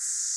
Yes.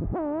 Woo!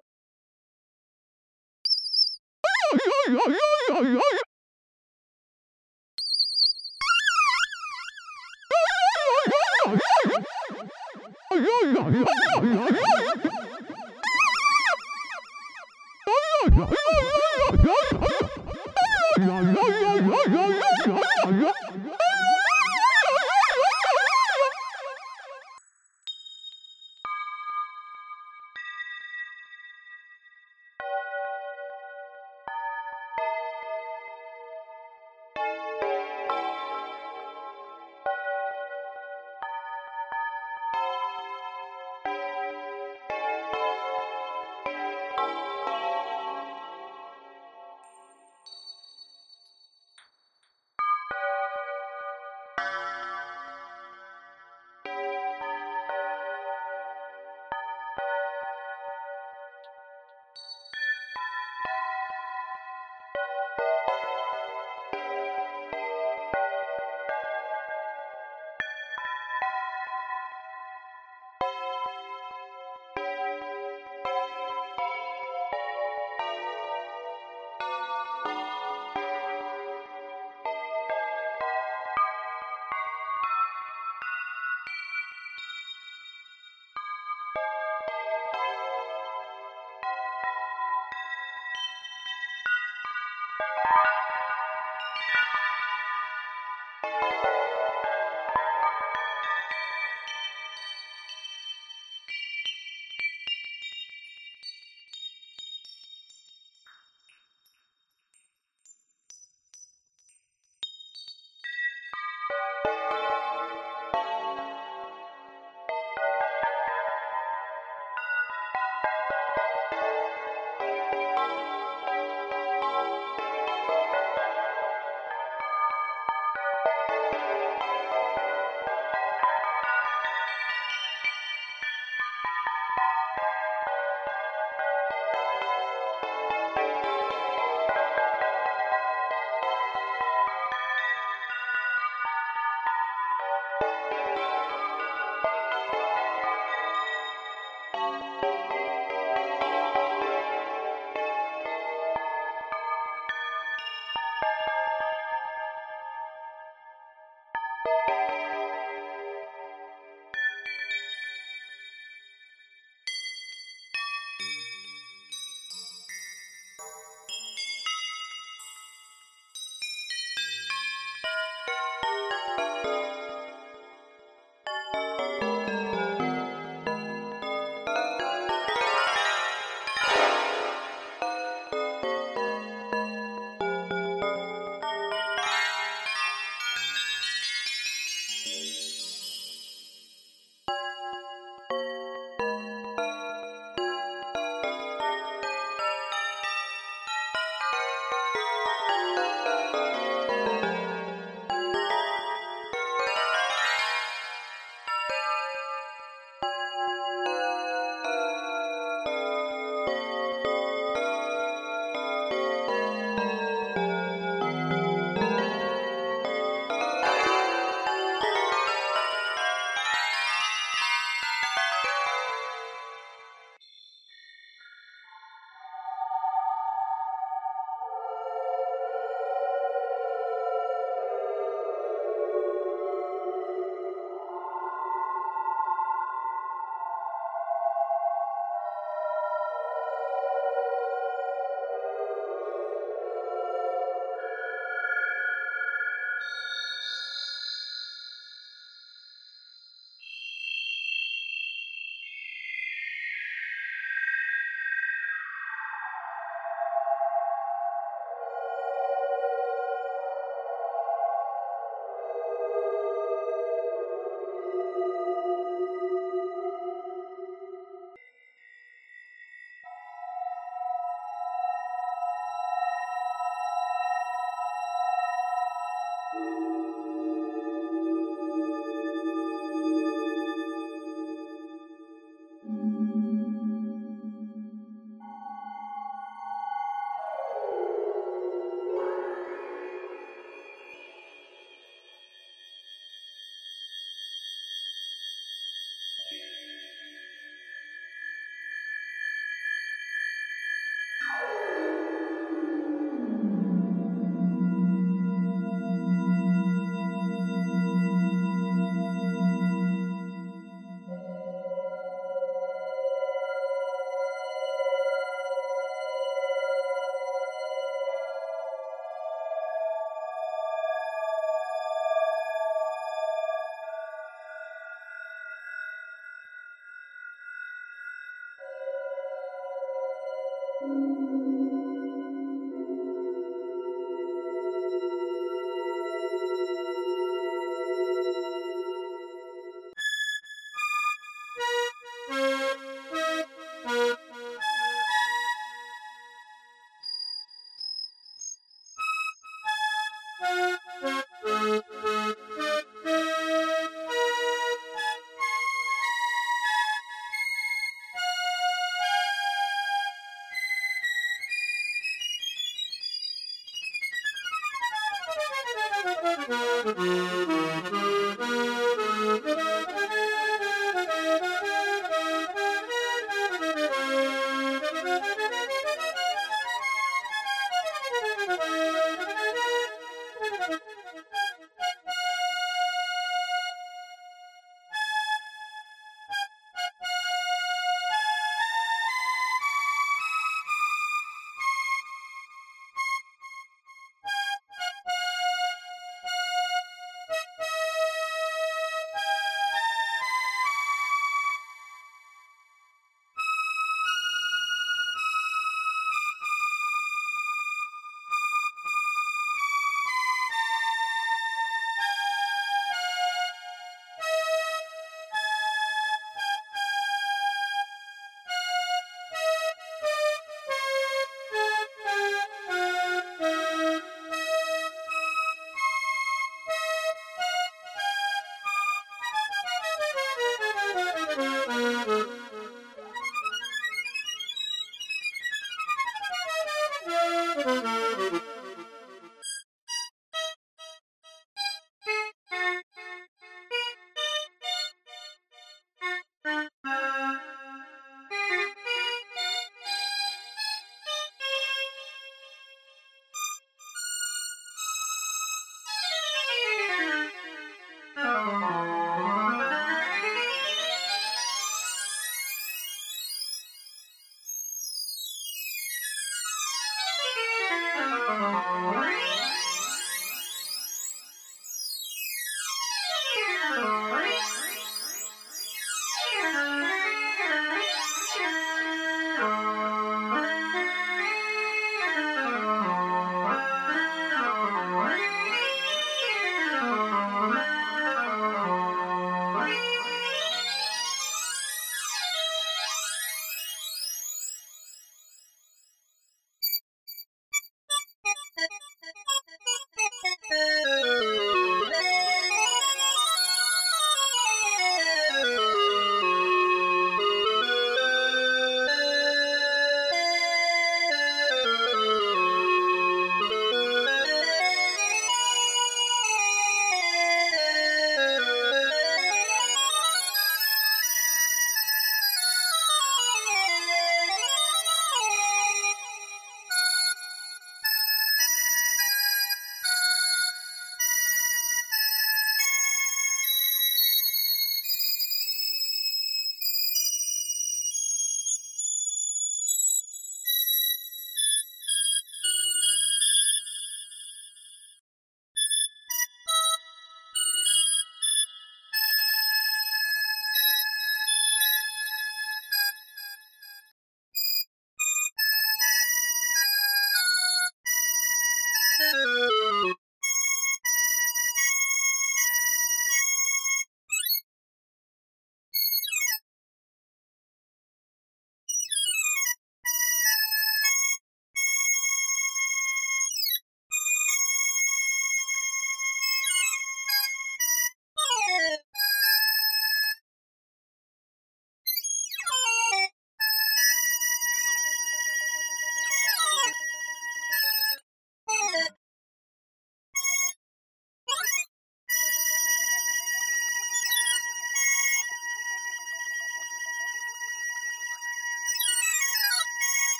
Bye.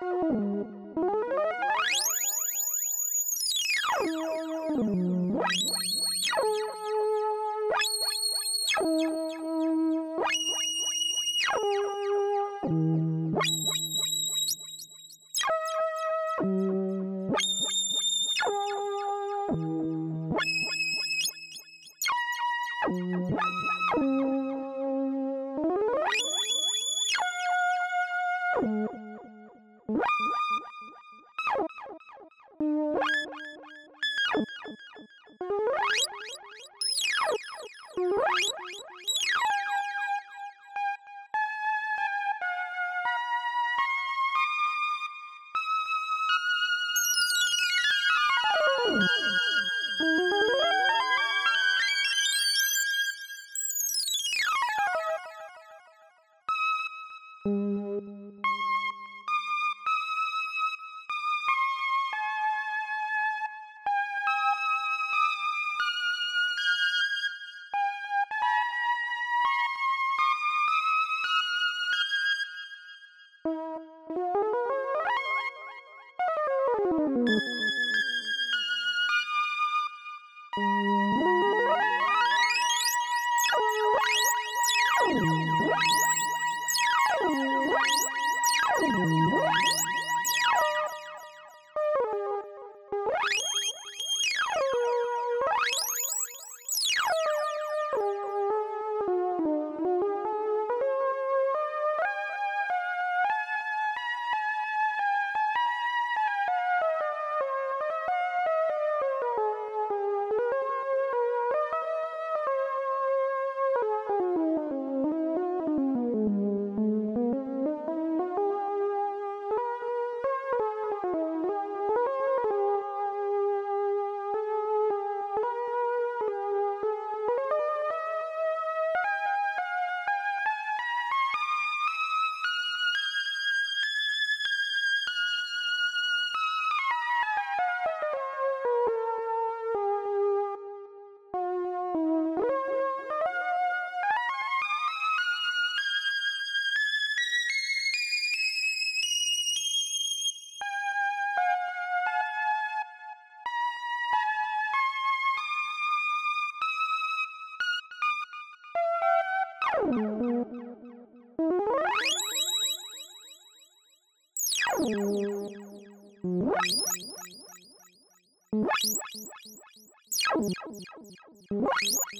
Música Thank you. What?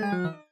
Bye.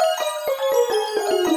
Música